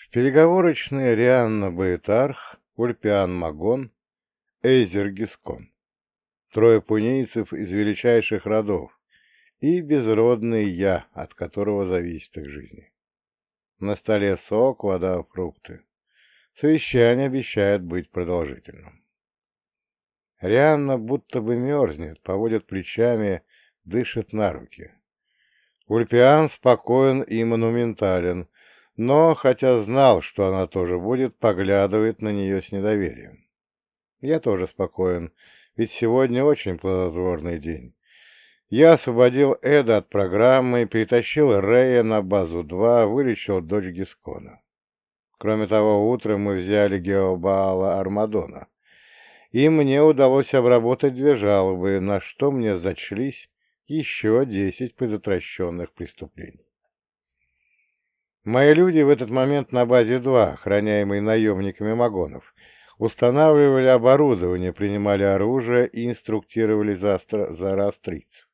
В переговорочной Рианна Баэтарх, Ульпиан Магон, Эйзер Гискон. Трое пунейцев из величайших родов и безродный я, от которого зависит их жизнь. На столе сок, вода, фрукты. Совещание обещает быть продолжительным. Рианна будто бы мерзнет, поводит плечами, дышит на руки. Ульпиан спокоен и монументален, но, хотя знал, что она тоже будет, поглядывает на нее с недоверием. Я тоже спокоен, ведь сегодня очень плодотворный день. Я освободил Эда от программы, перетащил Рея на базу 2, вылечил дочь Гискона. Кроме того, утром мы взяли Геобаала Армадона, и мне удалось обработать две жалобы, на что мне зачлись еще десять предотвращенных преступлений. Мои люди в этот момент на базе 2, охраняемой наемниками Магонов, устанавливали оборудование, принимали оружие и инструктировали зороастрийцев.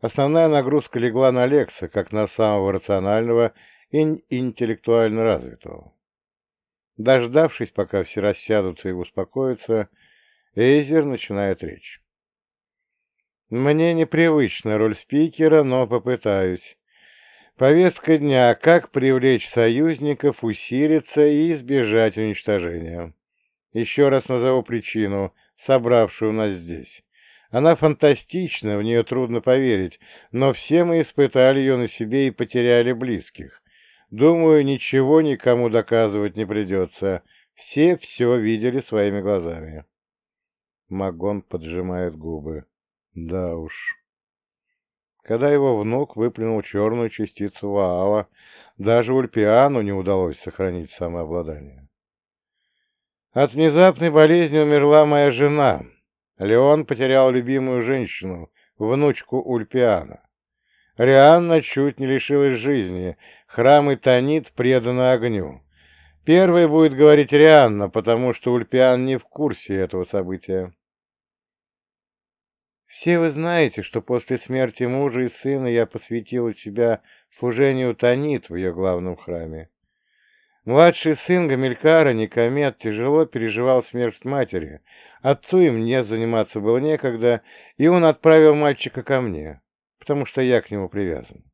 Основная нагрузка легла на Лекса, как на самого рационального и интеллектуально развитого. Дождавшись, пока все рассядутся и успокоятся, Эйзер начинает речь. «Мне непривычна роль спикера, но попытаюсь. Повестка дня – как привлечь союзников, усилиться и избежать уничтожения. Еще раз назову причину, собравшую нас здесь. Она фантастична, в нее трудно поверить, но все мы испытали ее на себе и потеряли близких. Думаю, ничего никому доказывать не придется. Все все видели своими глазами. Магон поджимает губы. Да уж. Когда его внук выплюнул черную частицу Ваала, даже Ульпиану не удалось сохранить самообладание. От внезапной болезни умерла моя жена, Леон потерял любимую женщину, внучку Ульпиана. Рианна чуть не лишилась жизни, храм Итанит преданы огню. Первой будет говорить Рианна, потому что Ульпиан не в курсе этого события. Все вы знаете, что после смерти мужа и сына я посвятила себя служению Танит в ее главном храме. Младший сын Гамилькара, Никомет, тяжело переживал смерть матери. Отцу и мне заниматься было некогда, и он отправил мальчика ко мне, потому что я к нему привязан.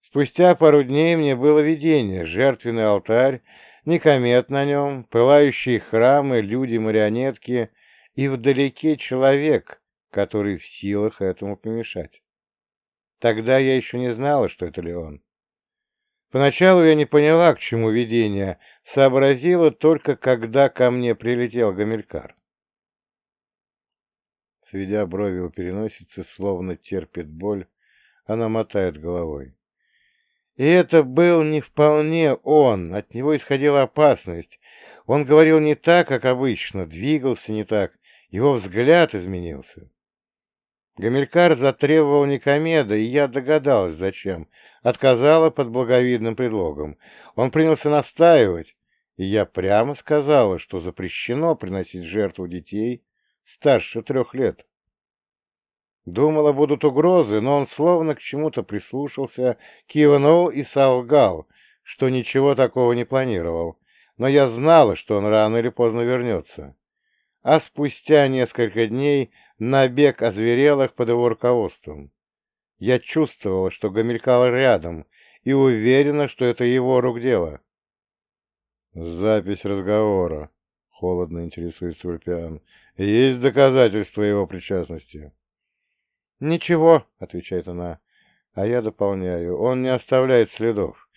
Спустя пару дней мне было видение, жертвенный алтарь, Никомет на нем, пылающие храмы, люди-марионетки и вдалеке человек, который в силах этому помешать. Тогда я еще не знала, что это Леон. Поначалу я не поняла, к чему видение, сообразила только, когда ко мне прилетел Гамилькар. Сведя брови у переносицы, словно терпит боль, она мотает головой. И это был не вполне он, от него исходила опасность. Он говорил не так, как обычно, двигался не так, его взгляд изменился. Гамилькар затребовал Никомеда, и я догадалась, зачем. Отказала под благовидным предлогом. Он принялся настаивать, и я прямо сказала, что запрещено приносить жертву детей старше трех лет. Думала, будут угрозы, но он словно к чему-то прислушался, кивнул и солгал, что ничего такого не планировал. Но я знала, что он рано или поздно вернется. А спустя несколько дней набег озверелых под его руководством. Я чувствовала, что Гамилькал рядом, и уверена, что это его рук дело. «Запись разговора», — холодно интересуется Ульпиан. «Есть доказательства его причастности?» «Ничего», — отвечает она, а я дополняю. «Он не оставляет следов.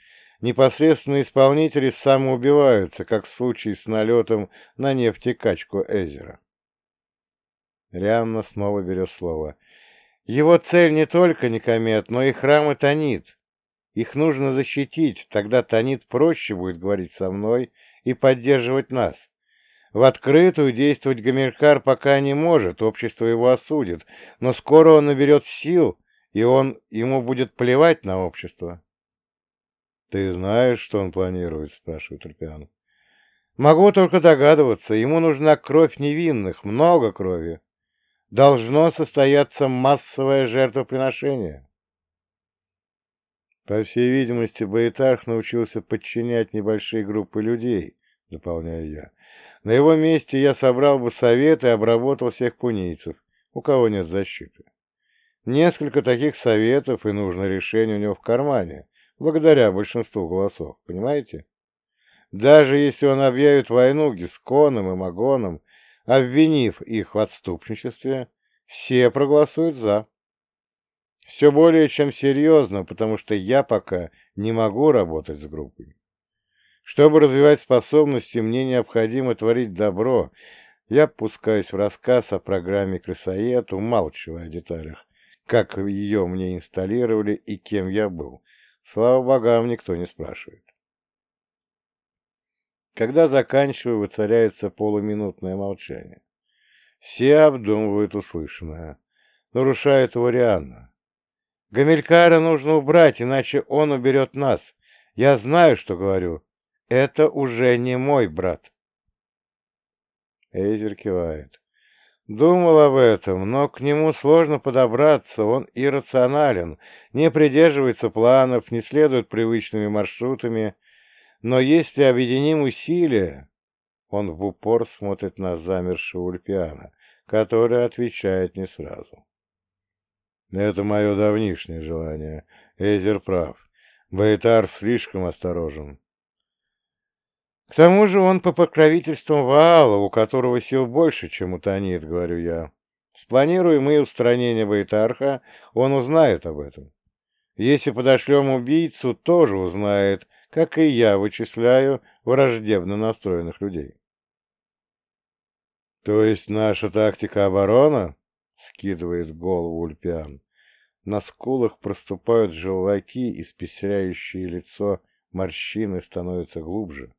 Непосредственно исполнители самоубиваются, как в случае с налетом на нефтекачку Эзера». Рианна снова берет слово. Его цель не только Никомет, но и храмы Танит. Их нужно защитить, тогда Танит проще будет говорить со мной и поддерживать нас. В открытую действовать Гамилькар пока не может, общество его осудит, но скоро он наберет сил, и он ему будет плевать на общество. — Ты знаешь, что он планирует? — спрашивает Ульпиан. — Могу только догадываться. Ему нужна кровь невинных, много крови должно состояться массовое жертвоприношение. По всей видимости, Баэтарх научился подчинять небольшие группы людей, дополняю я. На его месте я собрал бы совет и обработал всех пунийцев, у кого нет защиты. Несколько таких советов, и нужно решение у него в кармане, благодаря большинству голосов, понимаете? Даже если он объявит войну Гисконам и Магонам, обвинив их в отступничестве, все проголосуют «за». Все более чем серьезно, потому что я пока не могу работать с группой. Чтобы развивать способности, мне необходимо творить добро. Я пускаюсь в рассказ о программе «Красоед», умалчивая о деталях, как ее мне инсталлировали и кем я был. Слава богам, никто не спрашивает. Когда заканчиваю, воцаряется полуминутное молчание. Все обдумывают услышанное. Нарушает его Рианна. Гамилькара нужно убрать, иначе он уберет нас. Я знаю, что говорю. Это уже не мой брат. Эйзер кивает. Думал об этом, но к нему сложно подобраться, он иррационален, не придерживается планов, не следует привычными маршрутами. Но если объединим усилия... Он в упор смотрит на замершего Ульпиана, который отвечает не сразу. Это мое давнишнее желание. Эзер прав. Байтар слишком осторожен. К тому же он по покровительствам Ваала, у которого сил больше, чем у Танит, говорю я. Спланируем мы устранение Байтарха, он узнает об этом. Если подошлем убийцу, тоже узнает, как и я вычисляю враждебно настроенных людей. То есть наша тактика оборона? Скидывает голову Ульпиан. На скулах проступают желваки, испещряющие лицо морщины становятся глубже.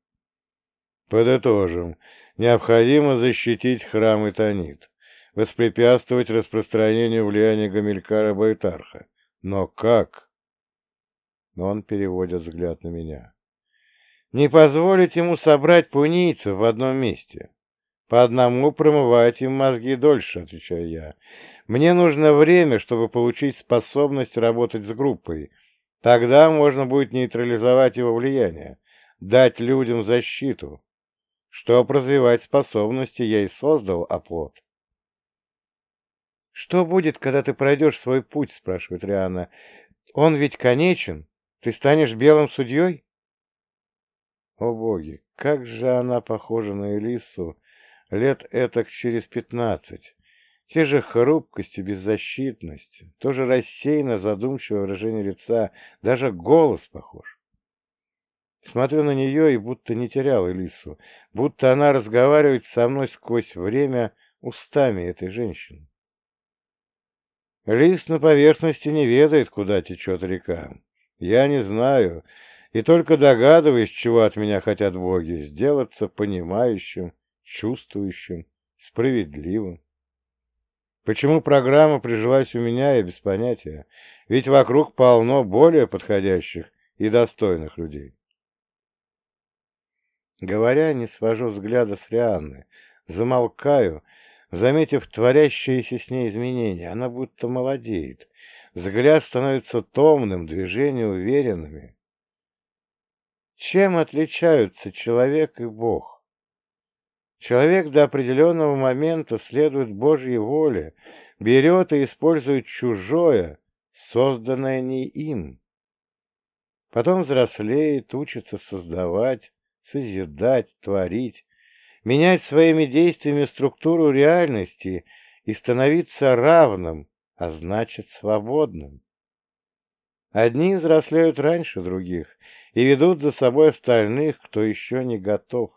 Подытожим. Необходимо защитить храм Итанит, воспрепятствовать распространению влияния Гамилькара Байтарха. Но как? Он переводит взгляд на меня. Не позволить ему собрать пунийцев в одном месте. По одному промывать им мозги дольше, отвечаю я. Мне нужно время, чтобы получить способность работать с группой. Тогда можно будет нейтрализовать его влияние, дать людям защиту. Чтоб развивать способности, я и создал оплот. «Что будет, когда ты пройдешь свой путь?» — спрашивает Риана. «Он ведь конечен. Ты станешь белым судьей?» О боги, как же она похожа на Элису лет этак через пятнадцать. Те же хрупкость и беззащитность, тоже рассеянно задумчивое выражение лица, даже голос похож. Смотрю на нее и будто не терял Элису, будто она разговаривает со мной сквозь время устами этой женщины. Лис на поверхности не ведает, куда течет река. Я не знаю, и только догадываюсь, чего от меня хотят боги, сделаться понимающим, чувствующим, справедливым. Почему программа прижилась у меня, я без понятия, ведь вокруг полно более подходящих и достойных людей. Говоря, не свожу взгляда с Рианны, замолкаю, заметив творящиеся с ней изменения. Она будто молодеет. Взгляд становится томным, движения уверенными. Чем отличаются человек и Бог? Человек до определенного момента следует Божьей воле, берет и использует чужое, созданное не им. Потом взрослеет, учится создавать, созидать, творить, менять своими действиями структуру реальности и становиться равным, а значит свободным. Одни взрослеют раньше других и ведут за собой остальных, кто еще не готов.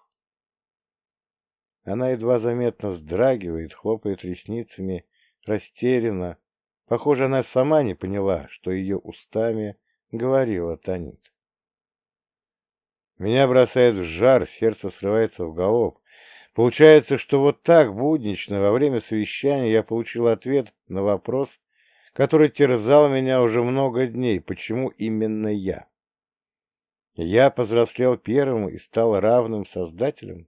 Она едва заметно вздрагивает, хлопает ресницами, растеряна. Похоже, она сама не поняла, что ее устами говорила Танит. Меня бросает в жар, сердце срывается в голов. Получается, что вот так буднично во время совещания я получил ответ на вопрос, который терзал меня уже много дней, почему именно я. Я повзрослел первым и стал равным создателем.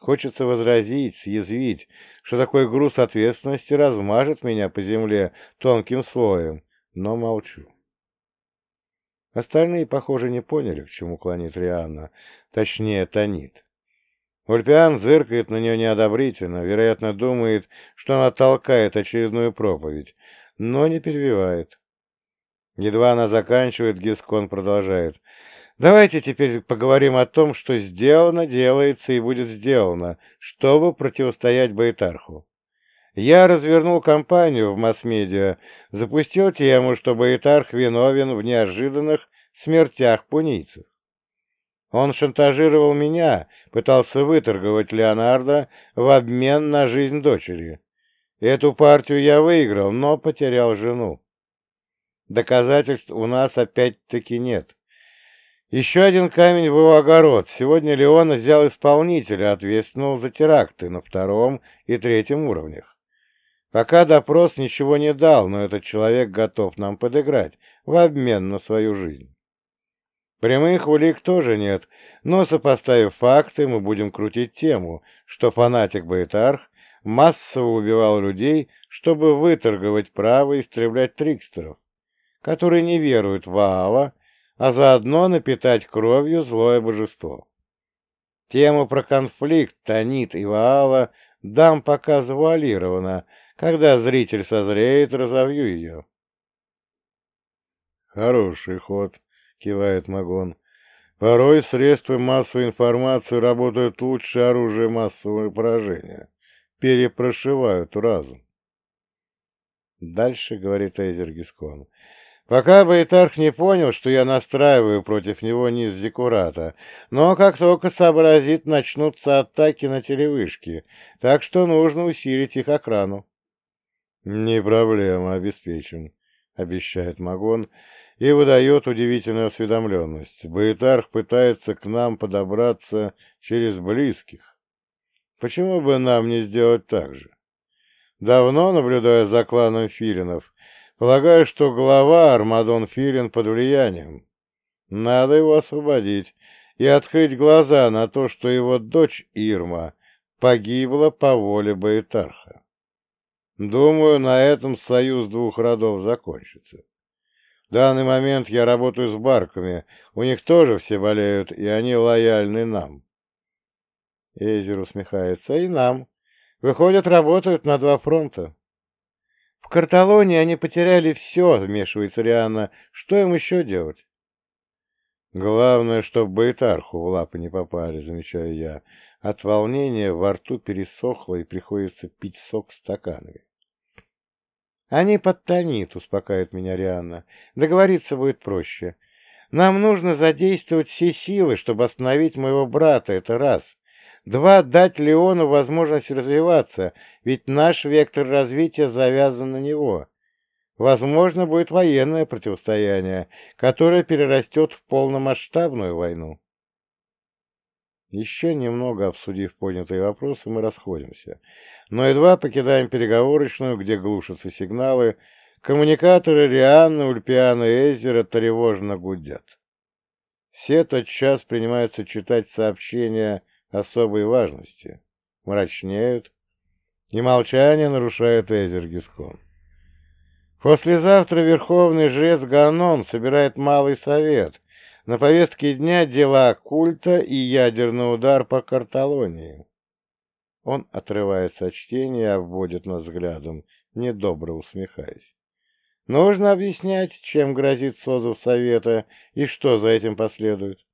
Хочется возразить, съязвить, что такой груз ответственности размажет меня по земле тонким слоем, но молчу. Остальные, похоже, не поняли, к чему клонит Рианна, точнее, тонит. Ульпиан зыркает на нее неодобрительно, вероятно, думает, что она толкает очередную проповедь, но не перебивает. Едва она заканчивает, Гискон продолжает. «Давайте теперь поговорим о том, что сделано, делается и будет сделано, чтобы противостоять Байтарху. Я развернул кампанию в масс-медиа, запустил тему, что Байтарх виновен в неожиданных смертях пунийцев. Он шантажировал меня, пытался выторговать Леонардо в обмен на жизнь дочери. Эту партию я выиграл, но потерял жену. Доказательств у нас опять-таки нет. Еще один камень в его огород. Сегодня Леон взял исполнителя, ответственного за теракты на втором и третьем уровнях. Пока допрос ничего не дал, но этот человек готов нам подыграть в обмен на свою жизнь. Прямых улик тоже нет, но, сопоставив факты, мы будем крутить тему, что фанатик Байтарх массово убивал людей, чтобы выторговать право истреблять трикстеров, которые не веруют в Аала, а заодно напитать кровью злое божество. Тему про конфликт Танит и Ваала дам пока завуалировано, когда зритель созреет, разовью ее. «Хороший ход», — кивает Магон. «Порой средства массовой информации работают лучше оружия массового поражения, перепрошивают разум». Дальше, — говорит Эйзер Гискон, Пока Байтарх не понял, что я настраиваю против него низ Зикурата, но как только сообразит, начнутся атаки на телевышки, так что нужно усилить их охрану. — Не проблема, обеспечим, — обещает Магон и выдает удивительную осведомленность. Байтарх пытается к нам подобраться через близких. Почему бы нам не сделать так же? Давно, наблюдая за кланом филинов, Полагаю, что глава Армадон Филин под влиянием. Надо его освободить и открыть глаза на то, что его дочь Ирма погибла по воле Баэтарха. Думаю, на этом союз двух родов закончится. В данный момент я работаю с барками, у них тоже все болеют, и они лояльны нам. Эзер усмехается. И нам. Выходят, работают на два фронта. В Карталонии они потеряли все, вмешивается Рианна. Что им еще делать? Главное, чтобы Байтарху в лапы не попали, замечаю я. От волнения во рту пересохло и приходится пить сок стаканами. Они подтонит, успокаивает меня Рианна. Договориться будет проще. Нам нужно задействовать все силы, чтобы остановить моего брата, это раз. Два, дать Леону возможность развиваться, ведь наш вектор развития завязан на него. Возможно, будет военное противостояние, которое перерастет в полномасштабную войну. Еще немного обсудив поднятые вопросы, мы расходимся. Но едва покидаем переговорочную, где глушатся сигналы, коммуникаторы Рианны, Ульпиана и Эзера тревожно гудят. Все тот час принимаются читать сообщения особой важности, мрачнеют, и молчание нарушает Эзер Гискон. Послезавтра верховный жрец Ганон собирает малый совет. На повестке дня дела культа и ядерный удар по Карталонии. Он отрывается от чтения обводит нас взглядом, недобро усмехаясь. Нужно объяснять, чем грозит созыв совета и что за этим последует.